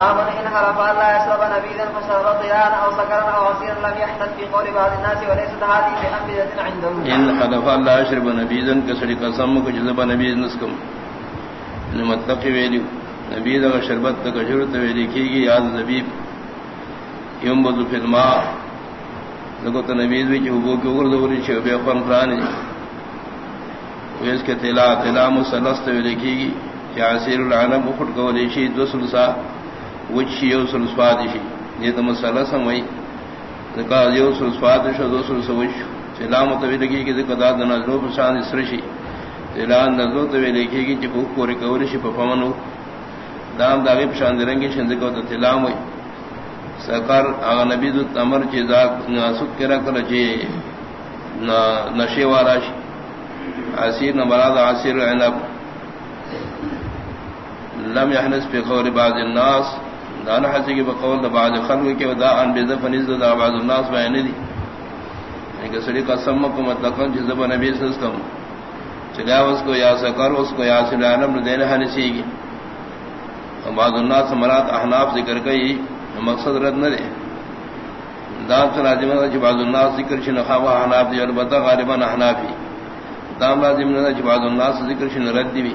آمن إن حرف الله يشرب نبيذا فشرب ضيانا أو سكرا أو عصيرا لم يحتل في قول بعض الناس وليست هذه بأنبذة عندهم ان حلف اللہ اشرب نبیزن کسڑی قسم کو جذب نبیز نسکم ان متقی ویلیو نبیز اگر شربت تک شرط ویلی کی گی یاد نبیب یم بدو فی الماء. لگو تو نبیز بھی چہبو کی اگر دوری چھو بے اخوان فرانی ویس کے تلا تلا مسلست ویلی کی گی کہ عصیر العنب اخٹ کو لیشی دو سلسا وچ یو سلسوا دیشی یہ تو مسئلہ سمئی ذکا یو سلسوا دیشو دو سلسا وچ سلام تو لگی کہ ذکا داد نظرو پسان اسرشی سلام نظرو تو لگی کہ چپو کوری کوری شی پفمنو دام داغی پشان درنگی شندکو تو تلام ہوئی۔ سکر آغا نبی دو تمر چی ذاک ناسک کرا کر چی نشی والا شی۔ عصیر نمراد عصیر عنب لم يحنس في قول بعض الناس۔ دانا حسی کی بقول دا بعض خلق کے دا ان بیزا فنیز دا بعض الناس بیان دی لیکن سڑی قسم کو مطلقاً چیز زبا نبی سستم چلیا اس کو یا سکر اس کو یا سلانم دین حنسی گی. بعض الناس مرات احناف ذکر کئی مقصد رد نہ دے دام سے لازم ہے بعض الناس ذکر شن خواہ احناف دی، البتہ غالباً احنافی. دام لازم ہے کہ بعض الناس ذکر شن رد دی. بھی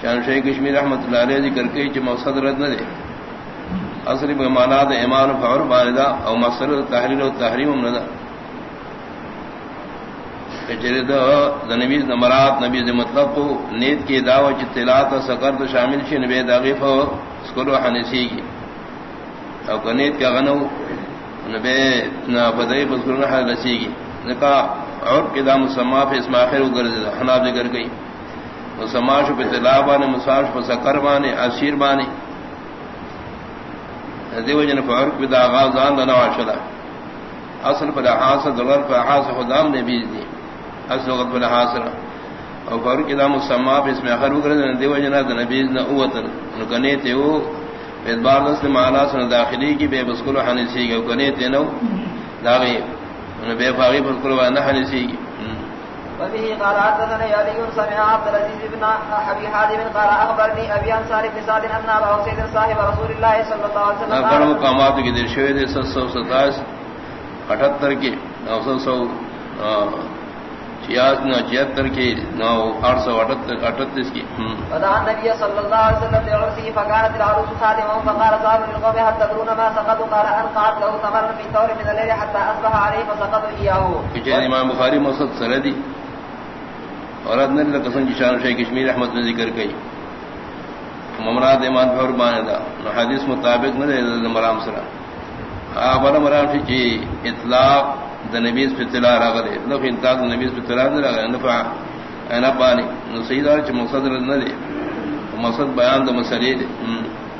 شان شیخ کشمیر رحمت اللہ علیہ ذکر کئی چ مقصد رد نہ دے اصلی بمانا دا ایمان فور باردا او مقصد تحریر و تحریم امندا چرے دا نبی نمرات نبی مطلب کو نیت کی دعوت چ تلاوت سکر تو شامل چھ نبی داغیف سکلو حنسی کی۔ او کنیت کا غنو نبی نا بدئی بذکرنا حنسی کی۔ نکا اور کدا مسما پہ اسم اخر گرز حناب ذکر گئی۔ مسماش پہ تلابان مساش پہ سکر بانے، عشیر بانے۔ دیو جن فارق بدا آغاز آن دنا واشلا اصل پر حاصل دلر پر حاصل خدام نے بیج دی. اصل وقت پر حاصل. او فاروق اذا مسما پہ اس میں اخر وگر دیو جن دا نبیز نہ اوتن نو کنے تے او اعتبار دس معنا سن داخلی کی بے بسکل حنسی گو کنے تے نو داوی نو بے فاغی بسکل نہ حنسی کی وبه قال حدثنا علي سمع عبد العزيز بن ابي حازم قال اخبرني ابي انصار بن سعد ان ابا سيد صاحب رسول الله صلى الله عليه وسلم قال مقامات کی درشوی دے 727 78 کی 900 چیاس نہ چھہتر کی نو آٹھ سو اٹھتیس کی۔ ودعا النبي صلى الله عليه وسلم لعرسه فكانت العروس خادمه فقال صاحب للقوم هل تدرون ما سقطوا قال انقعت له ثمر في ثور من الليل حتى اصبح عليه فسقطوا اياه کہ امام بخاری مسد سردی اور ادن قسم کی شان شیخ کشمیر احمد نے ذکر کی ممراد ایمان فور بانے دا۔ حدیث مطابق نہ دے مرام سرا۔ آبر مرام فی چی اطلاق دا نبیز فی اطلاع را گلے نفی انتاق دا نبیز فی اطلاع را گلے نفع اینا بانی نو سیدار چی مقصد رد نہ دے۔ مقصد بیان دا مسئلے دے۔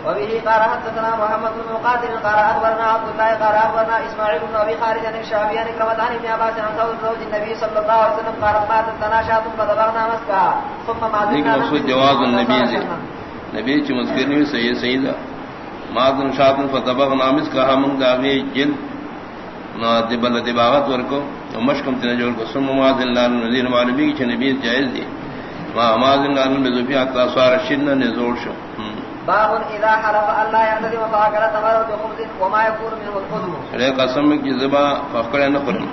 وبه قال حدثنا محمد بن مقاتل قال اخبرنا عبد الله قال اخبرنا اسماعيل بن ابي خالد عن الشعبي عن كرمت عن ابن عباس عن زوج النبي صلى الله عليه وسلم قال مات التناشات فضبغنا مسكا. ثم ما ذكر مقصود جواز النبي زي نبی چ مذکرنی صحیح صحیح دا مادن شاطن فضبغنا مسكا ہم داغی جن. نا دبل دباغت ورکو مشکم تن جوڑ کو. ثم ما ذل الذين معلومی کہ نبی جائز دی. ما ما ذل بذفیات اثار شن نزور شو. باب اذا حرف الله يعتذر فاكل تمر بخبز وما يكون منه الخضر رے قسم کی زبا فقر نہ فرم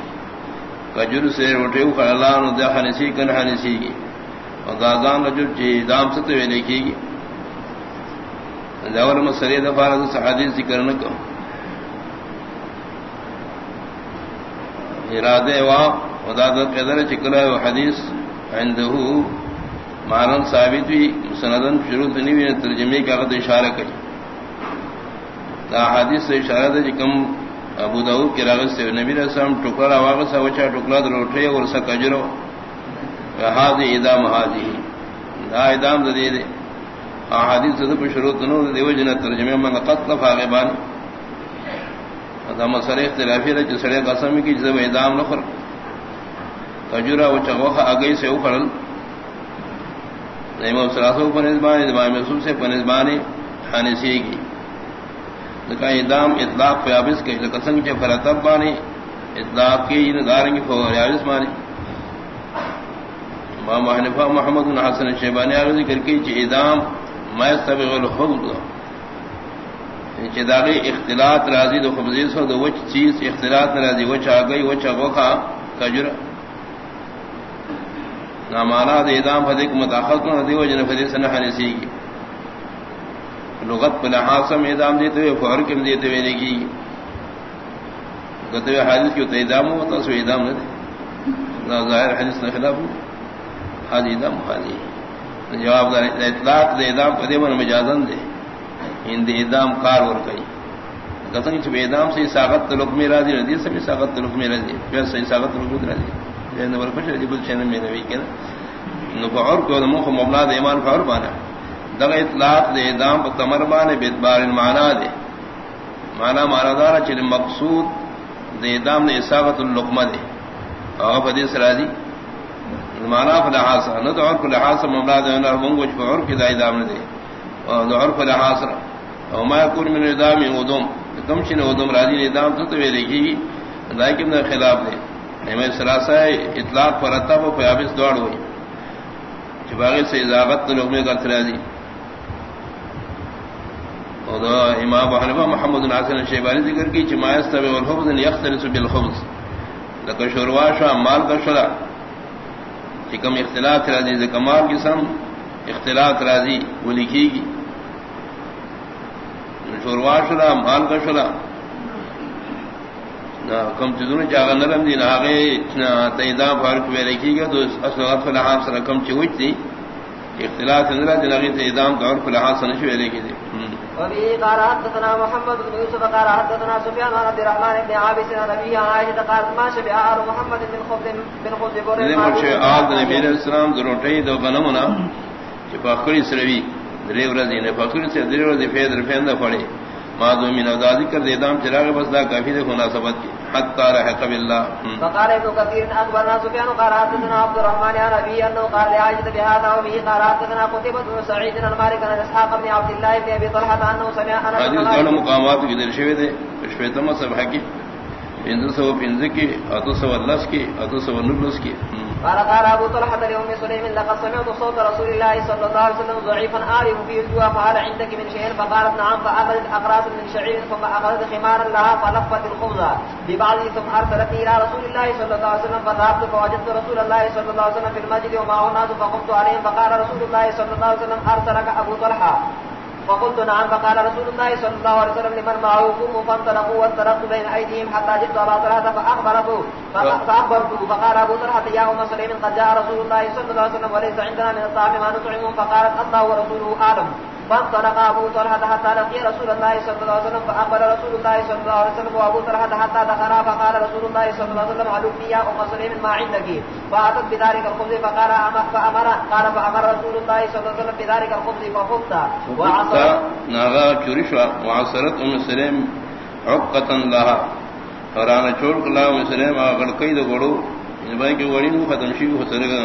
کجر سے روٹے کو اللہ نے دہ ہنسی کن ہنسی کی۔ اور دادان رجل جی دام ست وی لکھی گی۔ دور مسری دفار سے حدیث ذکر نہ کو ارادے وا خدا دا قدر چکلا حدیث عنده۔ مانن ثابت بھی سندن شروع نہیں ہوئی، ترجمے کا غد اشارہ کری۔ دا حدیث سے اشارہ ہے کم ابو داؤد کے راغ سے نبی علیہ السلام ٹکڑا واغ سا وچا ٹکڑا تو روٹے اور سا کجرو ہادی ادام ہادی۔ دا ادام دے دے احادیث سے شروع نو دیو جن ترجمے میں قتل فاغبان دا مسئلہ اختلافی ہے جس قسم کی جب ادام نفر کجرا وچا وخ اگے سے اوپرل امام سلاسو سے حانسی کی۔ ادام اطلاق پہ کے اطلاق کی دارنگی امام حنفہ محمد بن حسن شیبانی کی ادام ما اختلاط راضی دو خبزیز ہو دو وچ چیز اختلاط راضی، وچ آ گئی وچ اگوخا کجر نامانا دے ادام فدک متاخر کو ندی وجن فدی سے حنسی کی۔ لغت پر لحاظم ادام دیتے ہوئے فہر کم دیتے ہوئے کی۔ کہتے ہوئے حادث کی تو ادام ہوتا سو ادام نہ دے۔ ظاہر حدیث نہ خلاف ہو۔ حادی ادام حادی جواب دار، اطلاق دے ادام پدے من مجازن دے۔ ہند ادام کار اور کئی۔ کسن چھ ادام سے ساغت لوک میں راضی ردی سے بھی ساغت لوک میں راضی۔ پھر سے ساغت لوک میں راضی۔ جن ور کچھ ردی بل چن میں نبی کنا نو اور کو مخ مبنا دے ایمان فور بانا دغ اطلاق دے ادام پر تمر بانے بیتبار المعنی دے معنی معنی دار چھ مقصود دے ادام نے ساغت اللقمہ دے اور حدیث راضی معنی فلحاظ نہ تو اور فلحاظ مبنا دے اور منگو چھ اور کی دای دام دے اور اور فلحاظ او ما يكون من ادام ودم کم شنو ودم راضی ادام تو تو لکھی. لیکن خلاف دے میں سراسا اطلاق پر اتا وہ پیابس دوڑ ہوئی۔ چباغی سے اضافت لوگ میں کرتے راضی اور امام حنفہ محمد ناصر شیبانی ذکر کی چمایس تب والخبز یختلس بالخبز۔ لکہ شوروا شا مال کا شرا۔ چکم اختلاف راضی جی، کمال کی سم راضی جی، وہ لکھی گی۔ شوروا شلا مال کا شلا کم چیزوں چاہ نرم دی ناگے تیدا فارق میں رکھی گا تو اصل فلحان سر کم چوچ تھی اختلاف اندرا جنگی تیدام کا اور فلحان سن شو رکھی تھی وبه قال حدثنا محمد بن يوسف قال حدثنا سفيان عن عبد الرحمن بن عابس عن ابي عائشه قال ما شبع آل محمد بن خبز بن خبز بن خبز آل نبی علیہ السلام دروٹی دو غنمنا کہ فخری سروی فخری سے پڑے من ازادی کر دے دام چراغ بس دا کافی دے مناسبت کی حتی رحق باللہ فقال ابن كثير اخبرنا سفيان قال حدثنا عبد الرحمن عن ابي انه قال بهذا وبه. قال حدثنا قتيبة بن سعيد عن مالك عن اسحاق بن عبد الله بن ابي طلحه انه سمع انا حدیث دونوں مقامات کی دے شویتم صبح کی کی اتو سو لس کی اتو سو نلس کی. قال قال ابو طلحه لام سليم لقد سمعت صوت رسول الله صلى الله عليه وسلم ضعيفا اعرف فيه الجوع فقال عندك من شيء فقالت نعم فاخذت اقراص من شعير، ثم اخذت خمارا لها، فلفت الخبز ببعض، ثم ارسلت الى رسول الله صلى الله عليه وسلم، فذهبت فوجدت رسول الله صلى الله عليه وسلم في المسجد ومعه الناس، فقمت عليهم، فقال رسول الله صلى الله عليه وسلم ارسلك ابو طلحه فقلت نعم فقال رسول الله صلى الله عليه وسلم لمن معه قوموا فانطلقوا وانطلقت بين ايديهم حتى جئت ابا طلحه فاخبرته فاخبرته فقال ابو طلحه يا ام سليم قد جاء رسول الله صلى الله عليه وسلم وليس عندنا من الطعام ما نطعمه فقالت الله ورسوله اعلم فانطلق ابو طلحه حتى لقي رسول الله صلى الله عليه وسلم فاخبر رسول الله صلى الله عليه وسلم وابو طلحه حتى دخل فقال رسول الله صلى الله عليه وسلم علمني يا ام سليم ما عندك؟ فاتت بذلك الخبز فقال فامر قال فامر رسول الله صلى الله عليه وسلم بذلك الخبز فخبز وعصر ناغا چورشوا معاصرت ام سلیم عقتا لها. فرانا چھوڑ کلا ام سلیم اگر کئی دو گڑو بھائی کہ وڑی نو ختم شی ہو سرگا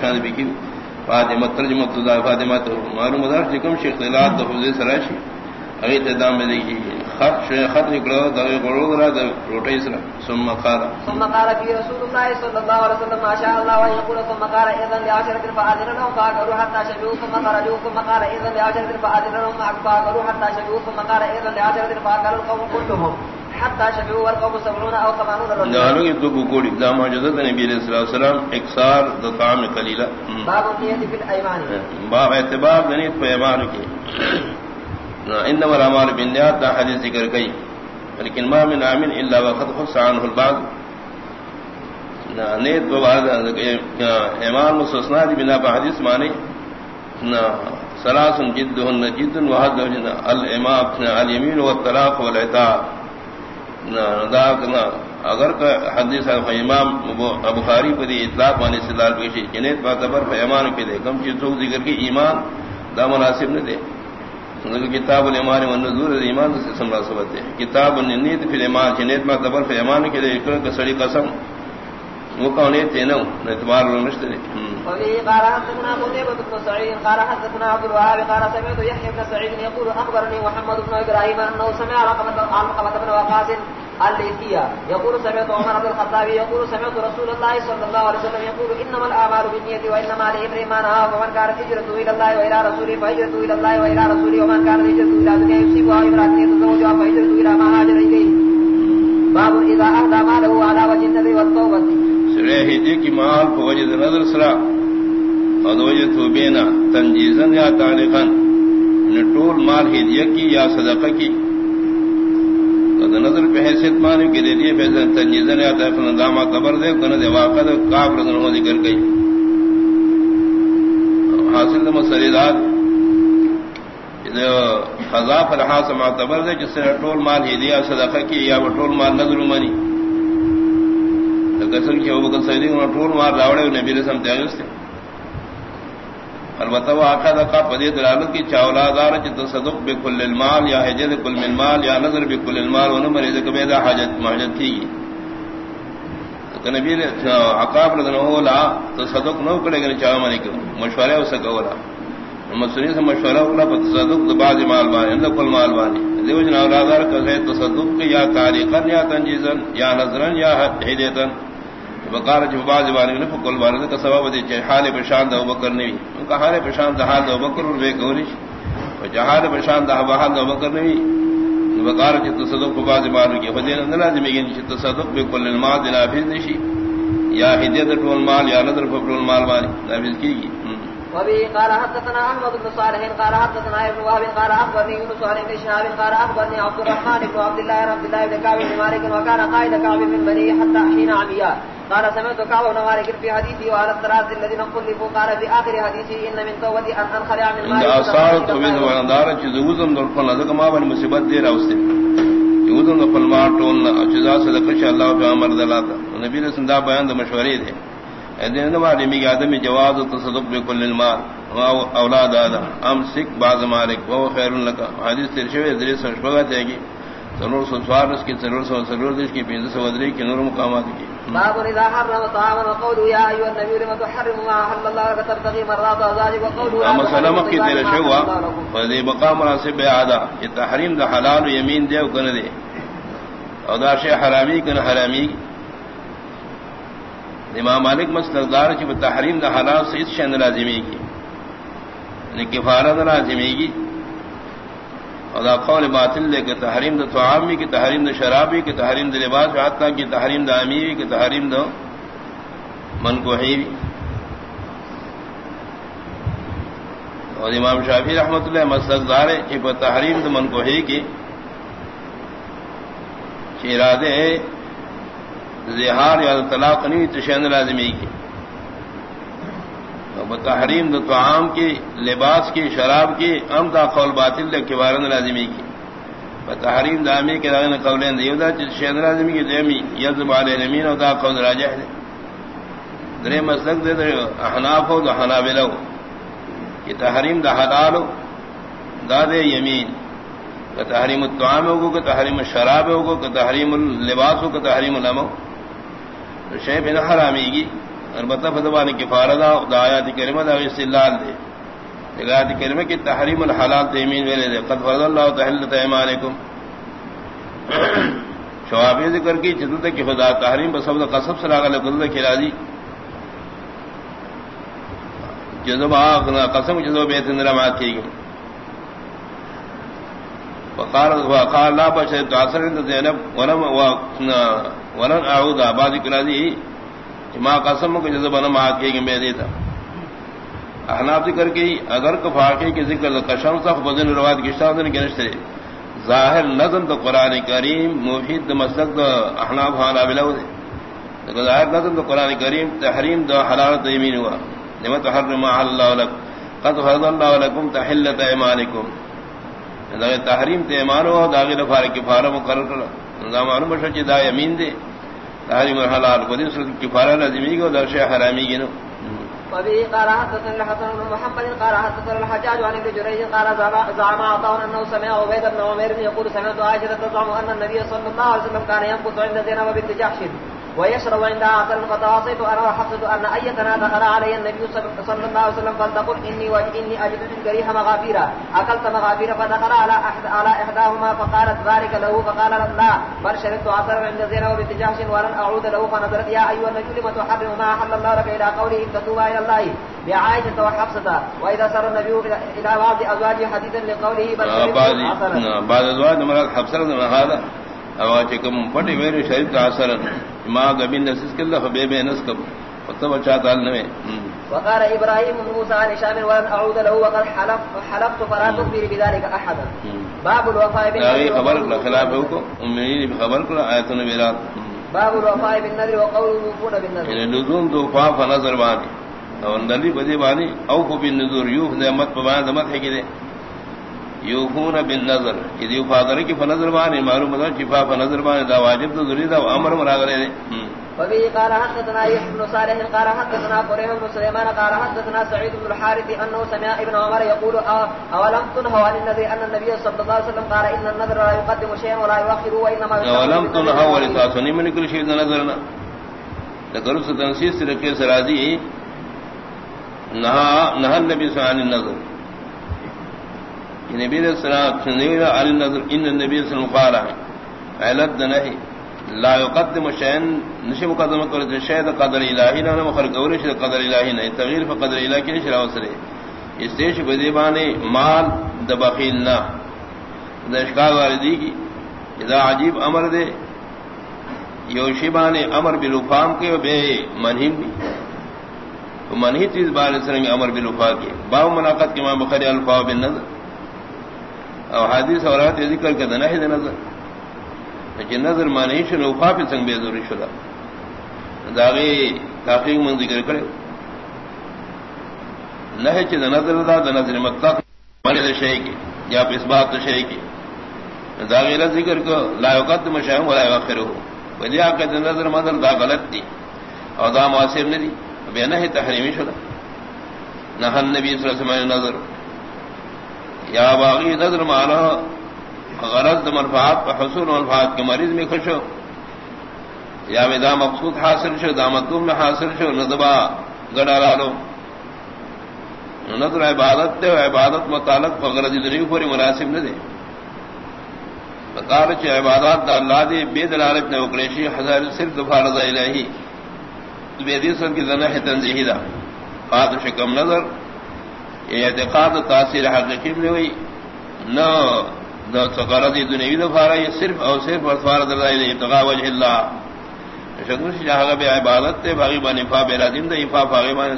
شان بھی کی فاطمہ ترجمہ تو فاطمہ تو معلوم دار جکم شیخ اختلاف تو حضرت سراشی اگے تدام میں دیکھی خط خط نکلا دغه غړو درا د روټي سره. ثم قال ثم قال في رسول الله صلى الله عليه وسلم، ما شاء الله ويقول ثم قال اذا لعشره فاذن لهم فاكلوا حتى شبعوا، ثم خرجوا، ثم قال اذا لعشره فاذن لهم فاكلوا حتى شبعوا، ثم قال اذا لعشره فاكلوا القوم كلهم. حتى شبعوا والقوم سبعون او ثمانون رجلا جانو یہ تو کوڑی دا معجزت نبی علیہ الصلوۃ والسلام اکثار د طعام قلیلہ باب نیت فی الايمان باب اعتبار نیت پہ ایمان کی انما الاعمال بالنیات دا حدیث ذکر گئی لیکن ما من عامل الا وقد خص عنه البعض. نیت بعد ایمان مستثنا دی بنا پر حدیث مانی سلاس جدهن جد وحد الامام الیمین والطلاق والعتاب اگر حدیث امام بخاری پر اطلاق سے لال پیشی، جنید معتبر ایمان پہ دے۔ کم چیز ذکر کی ایمان دا مناسب نہ دے۔ کتاب الایمان والنذور ایمان سے سمرا سبت ہے کتاب النیت فی ایمان جنید ما تبر ایمان کے دے۔ کہ سڑی قسم وہ کون ہے تے نو اعتبار نشتے وفي قال حدثنا قتيبة بن سعيد قال حدثنا عبد الوهاب قال سمعت يحيى بن سعيد يقول اخبرني محمد بن ابراهيم انه سمع رقبة بن وقاص الليثية. يقول سمعت عمر بن الخطاب يقول سمعت رسول الله صلى الله عليه وسلم يقول إنما الأعمال بالنية وإنما لإبري ما نهى ومن كانت هجرته إلى الله وإلى رسوله فهجرته إلى الله وإلى رسوله ومن كانت هجرته إلى دنيا يصيبها امرأة يتزوجها فهجرته إلى ما هاجر إليه باب إذا أهدى ماله على وجه النبي والتوبة. سرے دی کی مال فوجد نظر سرا ادوجہ توبینا تنجیزن یا تعلیقا نٹول مال ہدیہ کی یا صدقہ کی۔ نظر پہ حیثیت مانے کے لیے فیصل تنجیزن یا تعلیقا داما قبر دے کن دے واقع دے، کافر دنوں ذکر گئی۔ حاصل دے مسریدات خضا فرحاس معتبر دے، جس سے ٹول مال ہدیہ صدقہ کی یا وہ ٹول مال نظر منی کسن کی ابو بکر صدیق نے ٹول مار راوڑے نبی علیہ رسم تیاگس تھے البتہ وہ آقا دقا پدی دلالت کی چاولا دار چ تصدق بكل المال، یا حجت کل من مال، یا نظر بكل المال ونو مریض کبیدا حاجت ماجت تھی کہ نبی نے عقاب رضی اللہ عنہ تصدق نو کرے گنے چاو مانی کو مشورہ اس کا ولا مسنی سے مشورہ ولا تصدق بعض مال با اند کل مال بانی۔ دیو جنا اولادار کہ تصدق یا تاریخا یا تنجیزا، یا نظرا، یا ہدیتا بقار جو باز بارے نے فکل بارے کا سبب دے چے حال پرشان دو بکر نہیں۔ ان کا حال پرشان دہ حال دو بکر اور بے گوری و جہاد پرشان دہ حال دو بکر نہیں۔ بقار جو تصدق کو باز بارے کے فدی نہ لازم ہے کہ تصدق بكل المال لا بھی نشی یا ہدیت ٹول مال یا نظر فکل مال بانی نافذ کی۔ گی وبه قال حدثنا احمد بن صالح، قال حدثنا ابن وهب، قال اخبرني يونس عن ابن شهاب، قال اخبرني عبد الرحمن بن عبد الله بن عبد الله بن كعب بن مالك، وكان قائد كعب من بني حتى حين عمياء. قال سمعت كعب بن مالك في حديثه وعلى الثلاث الذين خلفوا قال في اخر حديثه ان من توبتي ان انخلع من مال اثار توبه وندار چزوزم در فن لذ ما بن مصیبت دے راوستے یوزم در فن ما ٹون اجزا صدقہ اللہ پہ امر دلاتا نبی نے سندا بیان د مشورے دے۔ ادین والے می آدم جواز تصدق بكل المال۔ اولاد آدم۔ ام سک بعض مالک۔ وہ خیر لك حدیث ترشوی ادریس شبغت ہے کہ سنور سوار اس کی سنور سو سنور دش کی پینز سو ادری کی، نور مقامات کی۔ باب اذا حرم طعاما وقوله يا ايها النبي لما تحرم ما احل الله لك تبتغي مرضات ازواجك وقوله اما سلام کی تیرے شوا فذي مقام مناسب ادا یہ تحریم دا حلال و یمین دے کن دے او دا شی حرامی کن حرامی امام مالک مسلدار کی تحریم دا حلال سے اس شند لازمی کی یعنی کفارت لازمی کی اور قول باطل دے کہ تحریم دا طعامی کی تحریم دا شرابی کی تحریم دا لباس حتی کی تحریم دا امیری کی تحریم دا منکوحی اور امام شافی رحمت اللہ مسلدار کی تحریم دا منکوحی کی شیرادے زہار یا طلاق نہیں تشین لازمی کی۔ تحریم دو طعام کی، لباس کی، شراب کی ام دا قول باطل دے کبارن لازمی کی۔ تحریم دامی کے داغن قولین دیو دا تشین لازمی کی دیمی یزب علی نمین و دا قول راجح دے۔ درے مسلک دے دے احناف و دا حنابلو کہ تحریم دا حلالو دا دے یمین۔ کہ تحریم الطعام ہوگو کہ تحریم الشراب ہوگو کہ تحریم اللباس ہو، کہ تحریم الامو شیب نہ حرامی کی گی البتہ مطلب فدوان کی فاردا آیات کریمہ دا استدلال دے۔ آیات کریمہ کی تحریم الحلال تیمین ویلے دے۔ قد فرض اللہ تحلت ایمانکم۔ شوابی ذکر کی جدت کی خدا تحریم بس قصب سے راغل قدرت کی راضی جذب آقنا قسم جذب بیت نرمات کی گئی۔ وقال وقال لا بشر تعصر زینب، ولم ولن اعود اباد کراضی ما قسم کو جذب نہ ما کے میں دیتا احناف ذکر کی، اگر کفاقے کے ذکر قشم صف بدن روایت کی شاہد نے گنشتے ظاہر نظم تو قران کریم مفید مسلک تو احناف ہاں حالا بلو دے ظاہر نظم تو قران کریم، تحریم دو حلالت یمین ہوا۔ لما تحرم اللہ لك قد فرض الله لكم تحلت ایمانکم۔ تحریم تے مانو داغی دفار کفارہ مقرر کر۔ زمان بشر چی دا یمین دے۔ داری حلال کو دین صورت کفارہ لازمی کو در شیح حرامی گی نو وبه قال حدثنا الحسن بن محمد، قال حدثنا الحجاج عن ابن جريج، قال زعم عطاء انه سمع عبيد بن عمير يقول سمعت عائشه تزعم ان النبي صلى الله عليه وسلم كان ينقص عند زينب بنت جحش. ويشرب عندها عسل فتواصيت انا وحفظت ان ايتنا دخل علي النبي صلى الله عليه وسلم فلتقل اني واني اجد من كريها مغافيرا. اكلت مغافيرا فدخل على احد على احداهما فقالت ذلك له فقال لا بل شربت عسلا عند زينب بنت جحش ولن اعود له فنظرت يا ايها النبي لم تحرم ما احل الله لك الى قوله ان تتوبا الى الله؟ بعائشة وحفصة واذا سر النبي الى بعض ازواجه حديثا لقوله بل شربت عسلا بعد ازواج مراد حفصة هذا او چکم پٹی میرے شریف کا اثر ما گبین نسس کلا فبے بے نسکب وتب چاہتا نوے. وقال ابراهيم بن موسى عن هشام ولن اعود له وقد حلف حلفت فلا تخبر بذلك احدا. باب الوفاء بالنذر خبر خلاف کو؟ امین خبر کو ایت نبیرات باب الوفاء بالنذر وقول الوفود بالنذر. ان لزوم دو فا فنظر بانی. اور نبی بدی بانی او بالنذر یوف نعمت بان مت ہے کہ یوفون بالنظر. یہ یوفادر کی فنظر بان معلوم ہے شفا فنظر بان دا واجب تو ضروری دا امر مراغلے دے. وبه قال حدثنا يحيى بن صالح قال حدثنا قريب بن سليمان قال حدثنا سعيد بن الحارث انه سمع ابن عمر يقول اولم تنهوا عن النبي ان النبي صلى الله عليه وسلم قال ان النذر لا يقدم شيئا ولا يؤخر وانما اولم تنهوا ولتاسني من كل شيء نذرنا. ذكر تنسيس ركه سرادي نهى نهى النبي صلى الله عليه وسلم یعنی نبی علیہ السلام سنیرا علی النظر ان النبی صلی اللہ علیہ وسلم علت نہیں۔ لا يقدم شيئا نشي مقدمه کرتے شاید قدر الہی نہ مخر گور شے قدر الہی نہیں تغیر فقدر الہی کی شرع وسرے اس دیش بدیبانے مال دبخیلنا دشکا واردی کی۔ اذا عجیب امر دے یوشیبانے امر بالوفام کے بے منہی بھی منہی چیز بار سرنگ امر بالوفا کے۔ باو مناقت کے ماں بخاری الفا بالنظر او حدیث اور اورات ذکر کے دنہ نظر. لیکن نظر مانی شنو وفا پہ سنگ بے ضروری شدہ داغی تحقیق من ذکر کرے نہ چ نظر دا دا نظر مطلق مانی دا شے کی یا اس بات شے کی داغی لا ذکر کو لا یقدم شیء ولا یؤخر وجہ کہ نظر مدر دا غلط تھی اور دا مؤثر نہیں بے نہ تحریمی شدہ نہ نبی صلی اللہ علیہ وسلم نظر ہو یا باغی نظر مانا غرض مرفات حصول مرفات کے مریض میں خوش ہو یا دا مقصود حاصل شو، دا مطلوب میں حاصل شو ندبا گڑا لالو نظر عبادت دے عبادت متعلق فغرض دنیا پوری مناسب نہ دے بکار چ عبادات دا اللہ دے بے دلالت نے اکریشی ہزار صرف دفاع رضا الہی بے دیسن کی ذنح تنزیہی دا قادش کم نظر اعتقاد تاثیر حقیقی میں ہوئی۔ نہ سکارتی دنیاوی دفارا یہ صرف اور صرف ارفار درائے ابتغاء وجہ اللہ۔ شکر سے جہاں بے عبادت تے، باغی بان افا بے رادم دا افا فاغی بان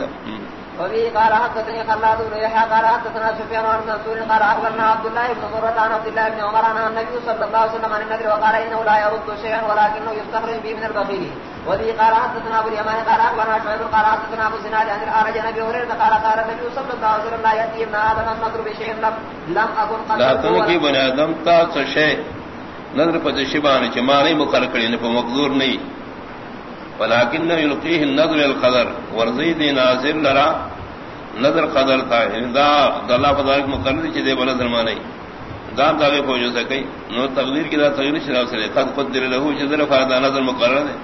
وفي قال حدثني خلاد بن يحيى قال حدثنا سفيان بن منصور قال اخبرنا عبد الله بن مرة عن عبد الله بن عمر عن النبي صلى الله عليه وسلم عن النذر وقال انه لا يرد شيئا ولكنه يستخرج به من البخيل. وفي قال حدثنا ابو اليمان قال اخبرنا شعيب قال حدثنا ابو زناد عن الاعرج عن ابي هريره قال قال النبي صلى الله عليه وسلم لا ياتي ابن ادم النذر بشيء لم لم اكن قد لا تنكي بني ادم تا شيء نظر پد شبان چمانی مقرر کڑی نے مقدور نہیں ولكن يلقيه النظر القدر ورزيد ناظر لرا نظر قدر تھا یعنی دا اللہ فضائق مقرر چی دے بنا ظلمان نہیں دام داغے پہنچ ہو سکئی نو تقدیر کی دا تقدیر شراف سے قد قدر لہو چیزر فاردا نظر مقرر دے۔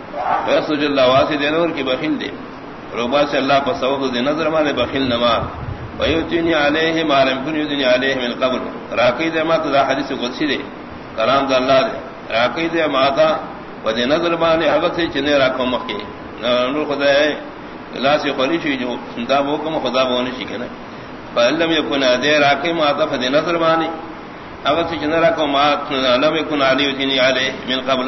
ویسو جل واسی دے نور کی بخیل دے۔ روبا سے اللہ پا سوق دے نظر مانے بخیل نما۔ ویوتینی علیہ مالم کن یوتینی علیہ من قبر راکی دے ماتا دا حدیث قدسی دے۔ کرام دا اللہ دے۔ راکی دے ماتا ودے نظر مانے حقت سے چنے راکو مخی۔ نور خدا ہے لا سے شی جو دا وہ کم خدا بونے شی کنا فلم یکن دے راکی ما تا فدی نظر مانی اگر سے جنرا راکو ما لم یکن علی دین علی من قبل.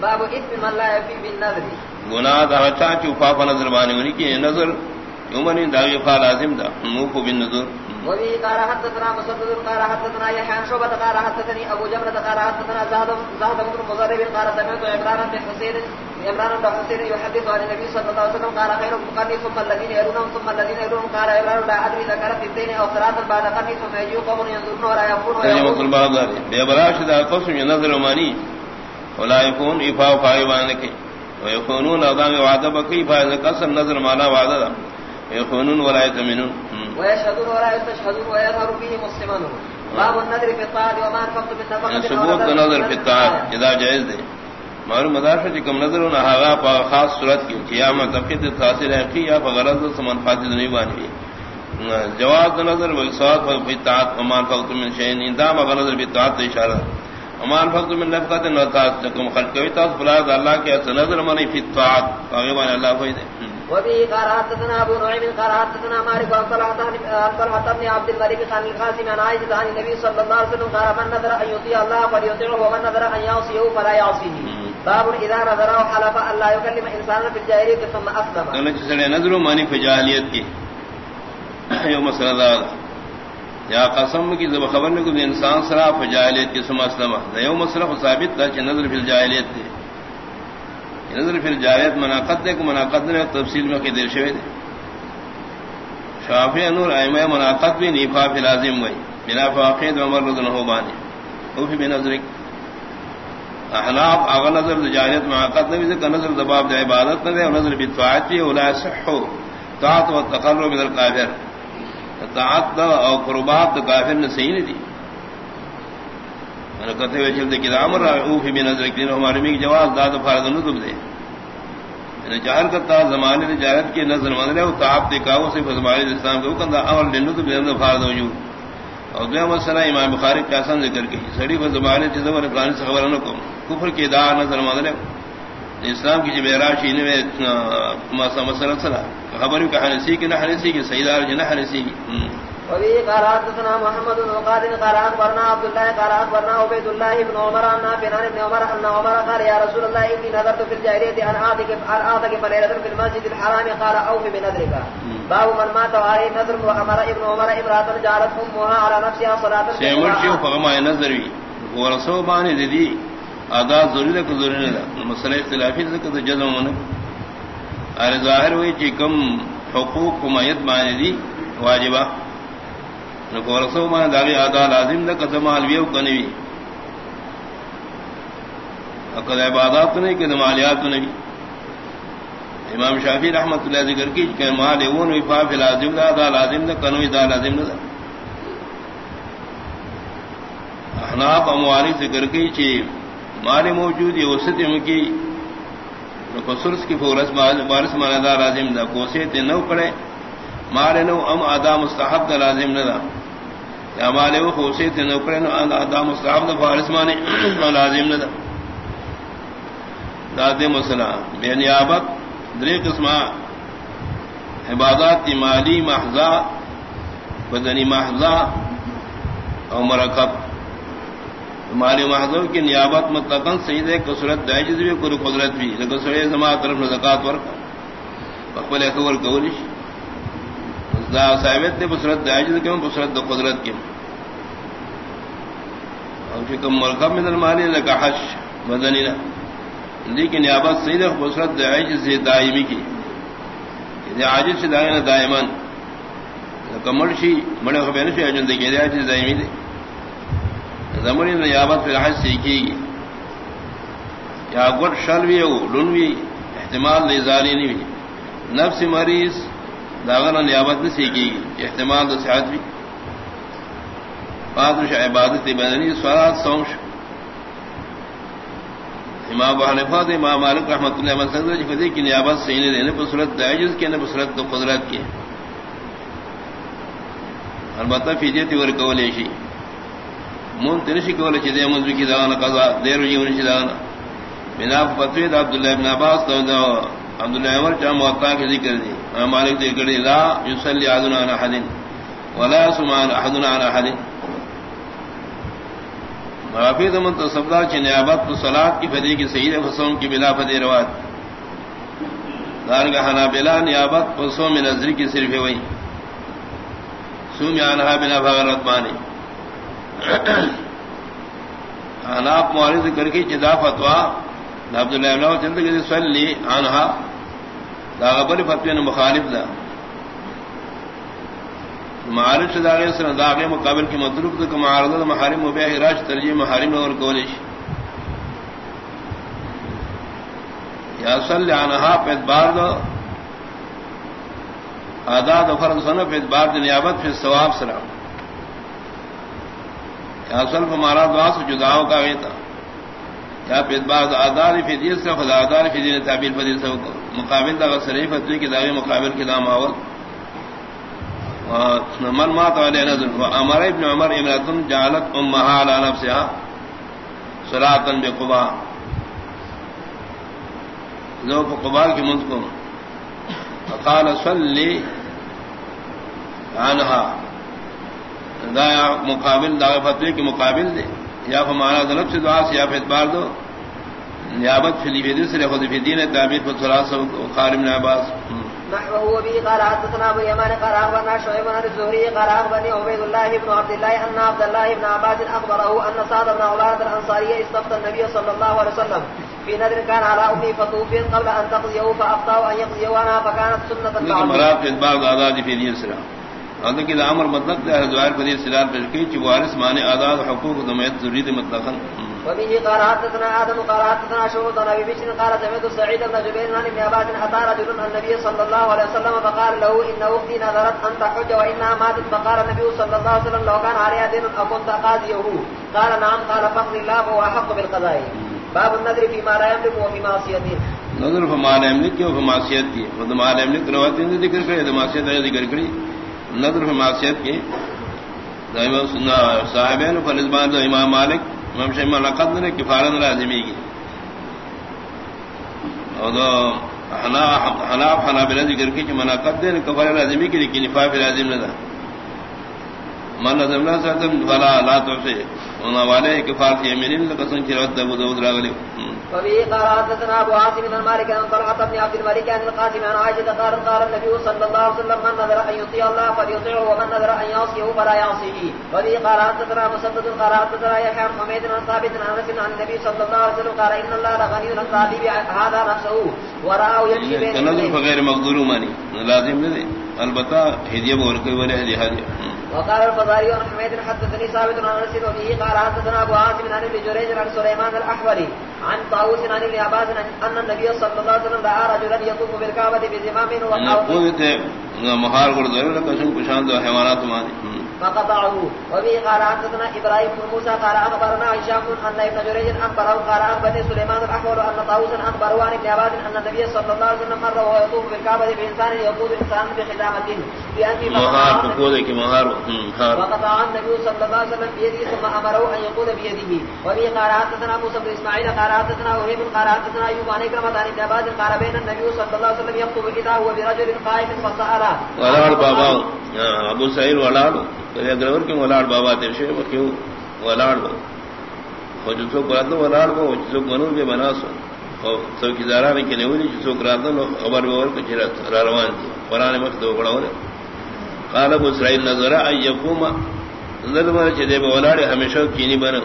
باب اسم من لا یفی بالنظر گناہ دا چا چوفا نظر ونی کی نظر. یومنی دا یہ لازم دا. موفو بالنظر وبه قال حدثنا مسدد، قال حدثنا يحيى عن شعبة، قال حدثني أبو جمرة، قال حدثنا زهد زهد بن مضرب قال سمعت عمران بن حسين، عمران بن حسين يحدث عن النبي صلى الله عليه وسلم، قال خير قرني ثم الذين يلونهم، ثم الذين يلونهم، قال عمران لا أدري إذا كانت اثنين أو ثلاثا بعد قرني ثم يجي قوم ينظرون ولا يكون كلمة البعض بيبراش ذا قسم ينظر ماني. ولا يكون إفاء فائبانك ويكونون أضام وعد بكي فإذا قسم نظر مانا وعد يكونون ولا يتمنون. ويشهدون ولا يستشهدون ويظهر فيه مسلمون. باب النذر في الطاعة وما انفقت من نفقة ثبوت النظر في الطاعة. إذا جائز دے معلوم مدارش کم نظر نہ پا خاص صورت کی کیا متفق تاثیر ہے کہ یا غرض سمن فاضل نہیں بانی جواب نظر و اطاعت امان فقط من شین اندام اگر نظر باطاعت اشارہ. امان فقط من نفقت نوتاعت لکم خلق کوئی. فلاد اللہ کے نظر منی فی فاغبان اللہ فوئی دے وبه قال حدثنا ابو نعيم قال حدثنا مالك عن طلحه بن عبد الملك عن القاسم عن عائشه عن النبي صلى الله عليه وسلم قال من نذر ان يطيع الله فليطيعه ومن نذر ان يعصيه فلا يعصيه. باب اذا نذر حلف ان لا يكلم انسانا في الجاهليه ثم اسلم قال جسڑے نظر مانی في جاہلیت کی. یو مسئلہ یا قسم کی جب خبر نے کہ انسان سرا فجاہلیت کی سم اسلم یو مسئلہ ثابت تھا کہ نظر فی الجاہلیت تھی نظر فی الجاہلیت مناقض دے کو مناقض نے تفصیل میں کہ دیر دے۔ شافی نور ائمہ مناقض بھی نیفا فی لازم ہوئی، بنا فاقید عمر رضی اللہ عنہ۔ او فی بنظر احناف اغا نظر جاہلیت مناقض نے کہ نظر دباب دے عبادت نے اور نظر بالطاعت بھی ولا صحو، طاعت و تقرب من القافر طاعت او قربات کافر نے صحیح نہیں دی۔ انا کہتے ہوئے چلتے کہ امر او فی بنظر کہ ہمارے میں جواز داد فرض نہ دب دے۔ نے جہر کرتا زمانے نے جہرت کی نظر مان لے او طاعت دے کاو سے زمانے اسلام کو کہندا امر لنو تو بنظر فرض ہو جو۔ اور دو مسئلہ امام بخاری کا سن ذکر کی۔ سڑی پر زمانے چیز اور قرآن سے خبر نہ کو کفر کی دا نظر مان لے۔ اسلام کی جو میراشی نے مسئلہ سلا خبر کہانی سی کہ نہ حنسی کی سیدار جی جنہ حنسی کی وبه قال حدثنا محمد بن قادر قال اخبرنا عبد الله قال اخبرنا عبيد الله بن عمر عن نافع عن ابن عمر ان عمر قال يا رسول الله اني نذرت في الجاهليه ان اعتك ان اعتك فليله في المسجد الحرام قال اوف بنذرك. باب من مات وعليه نذر وامر ابن عمر امراه جعلت امها على نفسها صلاه سيمر شيء فما نذر ورسول بان ذي ادا ضروری ہے کہ ضروری ہے مسئلہ اختلافی ہے کہ جزم من ارے ظاہر ہوئی کہ کم حقوق کو میت مانے دی. واجبہ. نکو رسو مانے داغی ادا لازم دا قسم الویو کنوی اقد عبادات نہیں کہ مالیات نہیں امام شافی رحمت اللہ ذکر کی کہ مال اون وفا فی لازم دا دا لازم دا کنوی دا لازم دا احناف امواری ذکر کی چیز مال موجود یہ وسط ام کی سرس کی فورس بارس مانا دا لازم دا کوسے تے نو پڑے مارے نو ام ادا مستحب دا لازم نہ دا وہ خوشے تے نو پڑے نو ادا مستحب دا فارس مانے لازم نہ دا۔ دادے مسئلہ۔ بے نیابت درے قسم عبادات مالی محضا بدنی محضا اور مرکب۔ ہماری محضو کی نیابت متقن صحیح ہے کسرت دائجز بھی کوئی قدرت بھی۔ لیکن سڑے زما طرف میں زکات ورک بخبل اکبر کولش صاحبت نے بسرت دائجز کیوں بسرت دو قدرت کیوں اور پھر کم مرکب میں درمانی لگا حش مدنی نہ لیکن نیابت صحیح ہے بسرت دائجز سے دائمی کی عاجز سے دائنا دائمان کمر شی مڑے خبر شی اجن دیکھے عاجز دائمی دے زمنی نیابت پھر حج سیکھی گی یا گٹ شل بھی ہو لنوی احتمال لیزاری نہیں بھی نفس مریض داغن نیابت نہیں سیکھی گی احتمال تو صحت بھی پادش عبادت بدنی سوالات سونش امام حنفا امام مالک رحمۃ اللہ مسد خدی کی نیابت صحیح نہیں دینے بصورت دائجز کی، نہ بصورت تو قدرت کی. البتہ فیجیتی ورکولیشی مون تنشی کول چھ دے منذ کی دانا، قضا دیر جی ونشی دانا. بنا فتوی دا عبداللہ ابن عباس تو دا عبداللہ عمر چاہ موقع کے ذکر دی. امام مالک ذکر دی، لا یصلی عدن عن احد. ولا سمان احدن عن احد. مرافید من تصفدہ چھ نیابت تو صلاة کی فدی کی سید فصوم کی بلا فدی روات دارگاہ حنابلہ نیابت فصوم نظری کی صرف ہوئی. سومی عنہا بنا فغرت مانی. اناپ معارض کر کے جدا فتوا عبد اللہ چند کے سلی آنہا. داغبر فتوی نے مخالف دا. معارف داغے سر داغے مقابل کی مطلوب تو معارض محارم و بے راج ترجیح محارم اور کولش یا سل آنہا پہ اعتبار دو۔ آداد و فرض سنو پہ اعتبار نیابت پھر ثواب سلام اصل ہمارا دعا سے جداؤ کا گئی تھا یا پہ بعض آدار فی دین سے خدا آدار فی دین تعبیر فدیر سے مقابل دا صریف اتوی کی داغی مقابل کی نام آول۔ من مات علی نظر امر ابن عمر امراتن جعلت امہا علی نفسها صلاة بقبا ذو قبا کی منت کو. فقال صلی عنها دا مقابل دا فتوی کی مقابل دے. یا فمانا ذنب سے دعا سے یا فتبار دو. نیابت فلی فی دوسرے خود فی دین تعبیر پر ثلاثہ خار ابن عباس نحوه به قال حدثنا ابو يمان قال اخبرنا شعيب بن الزهري قال اخبرني عبيد الله بن عبد الله ان عبد الله بن عباس اخبره ان سعد بن عباده الانصاري استفتى النبي صلى الله عليه وسلم في نذر كان على امي فتوفي قبل ان تقضيه فافتاه ان يقضيه وانا فكانت سنه مراد بعض في دين امر مطلق ہے ظاہر پر سلال پیش کی کہ وارث مانے آزاد حقوق ضروری مطلقا. وبه قال حدثنا آدم، قال حدثنا شعبة، عن أبي بشر، قال سمعت سعيد بن جبير عن ابن عباس أتى رجل النبي صلى الله عليه وسلم فقال له إن أختي نذرت أن تحج وإنها ماتت. فقال النبي صلى الله عليه وسلم لو كان عليها دين أكنت قاضيه قال نعم، قال فقض الله فهو أحق بالقضاء. باب النذر فيما لا يملك وفي معصيته. نظر فما لا يملك وفي معصيته. فما لا يملك رواتين ذكر كري معصيته ذكر كري نظر في معصيته دائما صاحبين فالإزبان امام مالك امام ملاقات لقد نے کفارن لازمی کی۔ اور حناف حنابلہ ذکر کی کہ ملاقات دے کفار لازمی کی لیکن نفاف لازم نہ تھا۔ من نظم نہ ساتم فلا لا تو سے۔ انہاں والے کفار کی رد ابو داؤد راغلی وفي قال حدثنا ابو عاصم بن طلحه بن عبد الملك عن القاسم عن عائشه قال قال النبي صلى الله عليه وسلم من نذر ان يطيع الله فليطيعه ومن نذر ان يعصيه فلا يعصيه. حدثنا مسدد يحيى بن حميد ثابت عن انس عن النبي صلى الله عليه وسلم قال ان الله عن هذا نفسه وراه يمشي بين نذر غير مقدور ماني لازم نہیں۔ البتہ ہدیہ بول کے بولے ہدیہ وقال البزاري عن حميد حدثني ثابت عن انس وفيه قال حدثنا ابو عاصم عن ابن جريج عن سليمان الاحولي عن طاووس عن ابن عباس ان النبي صلى الله عليه وسلم دعا رجلا يطوف بالكعبه بزمام وقال مہار گڑ دے لکشن كشان دو ما فقطعه. وبه قال حدثنا ابراهيم بن موسى قال اخبرنا هشام ان ابن جريج اخبره قال اخبرني سليمان الاحول ان طاووس اخبره عن ابن عباس ان النبي صلى الله عليه وسلم مر وهو يطوف بالكعبه بانسان يقود انسان بخدامه بانه مہار کو دے کہ مہار وقطع النبي صلى الله عليه وسلم بيده ثم امره ان يقود بيده. وبه قال حدثنا موسى بن اسماعيل قال حدثنا وهيب قال حدثنا ايوب عن كرمه عن ابن عباس قال بين النبي صلى الله عليه وسلم يخطب اذا هو برجل قائم فسال ولا بابا ابو سعيد ولا اگر کیوں ولاڑ بابا تیرشے کیوں ولاڑ با جو کو راتو ولاڑ با جو بنو کے بنا سو۔ اور سو کی زارا نے کنے ہوئی، جو راتو لو خبر اور کو روان تھی۔ قران میں تو بڑا ہو قال ابو اسرائیل نظر ای یقوم۔ ظلم چدے ولاڑ ہمیشہ کینی بنا۔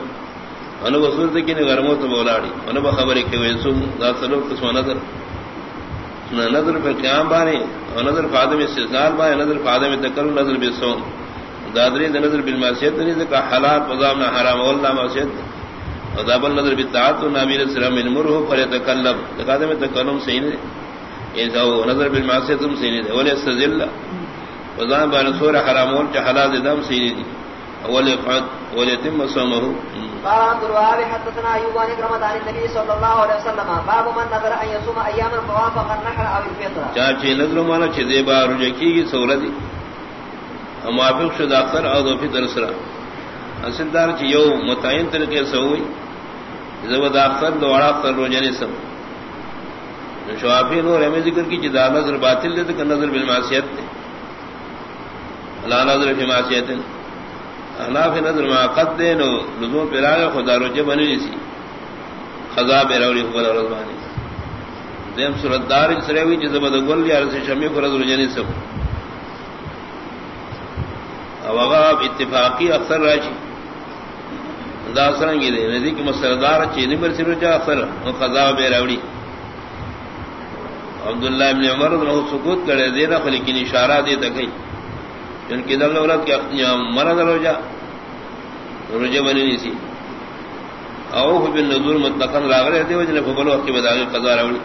انو وصول تے کنے گرمو تو ولاڑی۔ انو خبر کہ ویسو ذات سلو قسم نظر۔ نظر پر قیام بانے نظر فادم استثناء بانے، نظر فادم تکر نظر بسوم دادری نظر بالمعصیت نہیں کہ حلال قضام نہ حرام والله معصیت وداب النظر بالطاعت ونبی السلام من مرہ فليتكلم لقد میں تکلم. صحیح نہیں اذا نظر بالمعصیت تم صحیح نہیں ولا استذل وذان بان سورہ حرام اور حلال دم صحیح نہیں اول يقعد وليتم صومه. باب الرواب حدثنا ايوب عن كرمه عن النبي صلى الله عليه وسلم باب من نظر ان يصوم اياما فوافق النحر او الفطر. چاچے نظر مانا چھ دے بار رجکی کی سورت موافق شد اکثر او دو فطر سرا اصل دار چی یو متعین طریقے سے ہوئی زبد اکثر دو اڑا اکثر روجنے سب. شوافی نور ہمیں ذکر کی جدا نظر باطل دے تو نظر بالمعصیت دے. لا نظر فی معصیت. انا فی نظر معقد دے، نو لزوم پر آگا خدا روجے بنی جیسی خضا بے رولی خدا رضوانی دیم صورت دار جسرے ہوئی جس زبد گل یا رسی شمی کو رضو جنی سب اوغاب اتفاقی اکثر راجی دا سرنگی دے ندی کی مسردار چینی پر سر جا اکثر خضا بے راوڑی عبداللہ ابن عمر انہو سکوت کرے، دے دینا خلیکن اشارہ دے تکی جن کی دل عورت کی مرد روجا رجا بنی نہیں سی اوہ بن نظور مطلقاً راغرے دے وجنے فبل وقت بداغی قضا راوڑی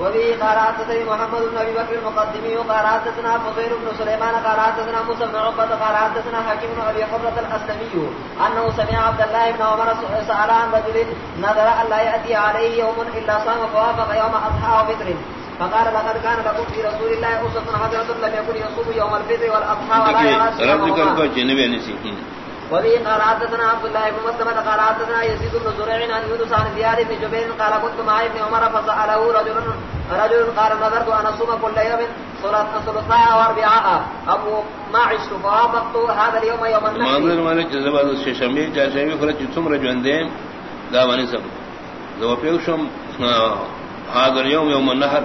وبه قال حدثني محمد بن ابي بكر المقدمي وقال حدثنا فضيل بن سليمان قال حدثنا موسى بن عقبه قال حدثنا حكيم بن ابي حره الاسلمي انه سمع عبد الله بن عمر سال عن رجل نظر ان لا ياتي عليه يوم الا صام فوافق يوم اضحى وفطر. فقال لقد كان لكم في رسول الله اسوه حسنه لم يكن يصوم يوم الفطر والاضحى ولا يرى وبه قال حدثنا عبد الله بن مسلمة قال حدثنا يزيد بن زريع عن يونس عن زياد بن جبير قال كنت مع ابن عمر فسأله رجل رجل قال نظرت أن أصوم كل يوم ثلاثاء واربعاء أبو ما عشت؟ فوافقت. هذا اليوم يوم النحر. ما مالك جزبا الشمي جاء شمي فرج ثم رجل دين دا وني سب لو بيوشم هذا اليوم يوم النحر.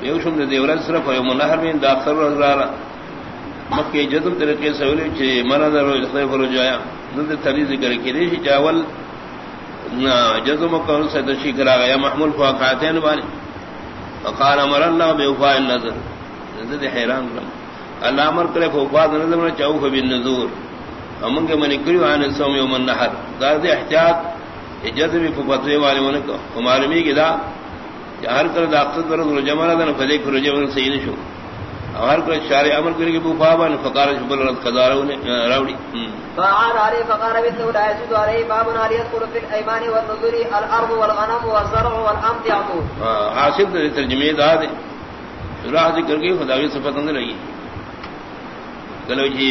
بيوشم دي ورا صرف يوم النحر من داخل رزرارا مکہ جدم طریقے سے ولی چھ منا در اختلاف فرج آیا ند تری ذکر کی دی چاول جزم کو سے دشی کرا گیا محمول فواقاتین بانی۔ وقال امر اللہ بے بوفاء النظر ند حیران کرم۔ اللہ امر کرے فوفاء النظر نہ چاو بالنذور امن کے من کریو ان سوم یوم النحر۔ دار دی احتیاط جزم ففتوی والے من کو معلومی کی دا ہر کر داخل کر جمع نہ فدی کر جمع سید شو۔ اور کوئی شارع عمل کرے کہ بابا نے فقار شبل رد قضا راوڑی۔ فعال علی فقار مثل لا يجد علی باب علی يذكر في الايمان والنذور الارض والغنم والزرع والامطار حاصل ترجمے دا دے۔ شرح ذکر کی خدا کی صفات اندر رہی چلو جی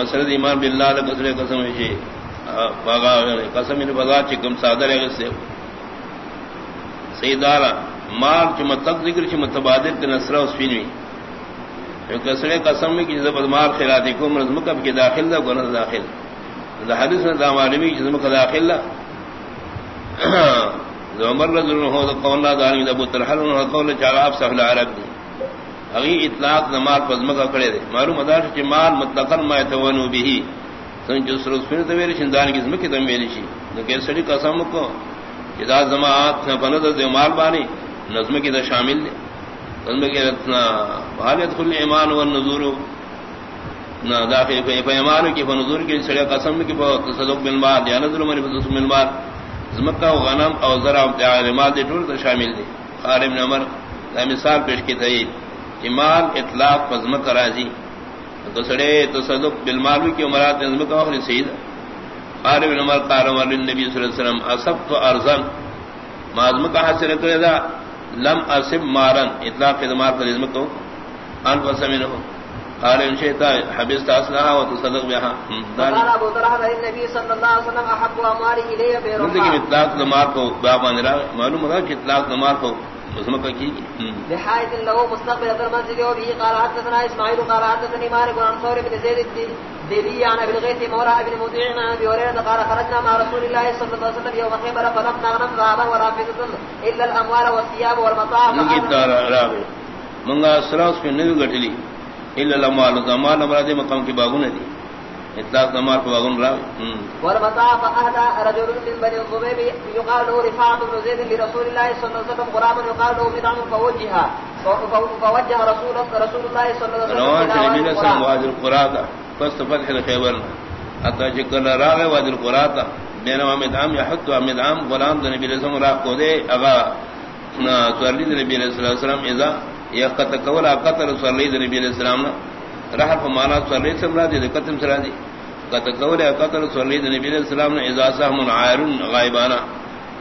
مسئلہ ایمان باللہ لقسم قسم ہے باغا قسم نے بازار چکم صادر ہے سے۔ سیدارا مال چمتق ذکر چمتبادر کے نصرہ اس فینوی کسرے قسم میں کہ بدمار خیراتی کو مرز مکب کے داخل دا گنہ داخل. دا حدیث نے دام عالمی کی مکہ داخل دا عمر رضی ہو دا قولنا دانی، دا بطر حل انہا قول چاگا آپ سفل عرب دی. اگی اطلاق دا مال پز مکہ کڑے دے. معلوم ادار چی مال مطلقا ما اتوانو بھی ہی سنچ اس روز پھر دویلی شندان کی زمکی دم شی. لیکن سڑی قسم کو، کہ دا زماعات فند دا مال بانی، نظم کی دا شامل دے. حالت کل ایمان و نظور ایمان کی فنظور کی، سڑے قسم کی تصدق بالمال یا نظر من بتصم بالمال زمکہ و غنم او ذرا مال دے ٹول شامل دے۔ خارم نے عمر مثال پیش کی تھی ایمان اطلاق فزمک راضی۔ تو سڑے تصدق بالمال کی عمرات نظمکہ وخر سید۔ خارم نے عمر قال عمر النبی صلی اللہ علیہ وسلم، اصبت ارزن مازمکہ حاصل کرے دا لم اسب مارن اطلاق خدمات پر ازم کو۔ ان فسمن ہو قال ان شئت حبست اصلها وتصدق بها۔ قال ابو طلحه النبي صلى الله عليه وسلم احب الي بيرما کہ اطلاق خدمات کو بابا نے معلوم ہے کہ اطلاق خدمات کو ازم کا کی بحائط له مستقبل المسجد وبه. قال حدثنا اسماعيل قال حدثني مالك عن ثور بن زيد دلي عن ابن غيث مولى ابن مطيع عن ابي هريره قال خرجنا مع رسول الله صلى الله عليه وسلم يوم خيبر فلم نغنم ذهبا ولا فضه الا الاموال والثياب والمتاع منگا سراس پہ نہیں گٹلی الا الاموال زمان امراض مقام کی باغون دی اطلاق نمار کو باغون راوی والمتاع فاهدى رجل من بني الضبيب يقال له بن زيد لرسول الله صلى الله عليه وسلم غلام يقال له بدعم فوجها فوجه رسول رسول الله صلى الله عليه وسلم روان نے سلام واجر قراتا فست فتح خیبر اتا شکر راغ واجر قراتا بینما مدعم یحط مدعم غلام علیہ السلام راہ کو دے. اغا سورلی نبی علیہ السلام اذا یقت قولا قتل سورلی نبی علیہ السلام رح فمانا سورلی سم را دی قتل سرا دی قت قولا قتل سورلی نبی علیہ السلام اذا سهم عائر غائبانا.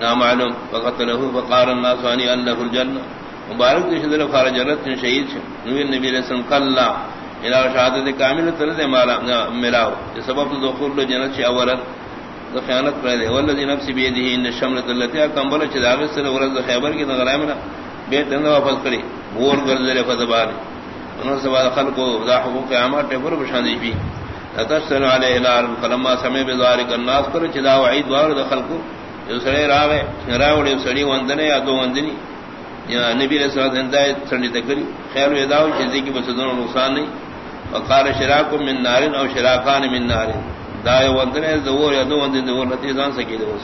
نامعلوم فقتله فقال الناس انی انه الجنہ مبارک شدر خارج جنت شہید نبی نبی علیہ السلام کلا الى شهادت کامل ترد مالا ملاو. سبب تو دخول جنت شی اولا دو خیانت پر دے والذی نفس بیدہ ان الشملت اللتی کمبل چھ داغس سے ورز خیبر کی غلامنا. بیت اندر واپس کری بور گرزل فدبار انہوں سے بعد خلقو دا حقوق عامات ٹیفر بشاندی پی تتسن علی الار فلما سمع بذلك الناس کر چدا وعید وار دخل کو جو سڑے راوے راوڑے سڑی وندنے یا دو وندنی، یا نبی علیہ الصلوۃ والسلام سڑی تکری، خیر و اداو چیز کی بس دونوں نقصان نہیں۔ وقار شراک من نار او شراکان من نار دا وندنے زور یا دو وندنے زور نتیزان سکی دوس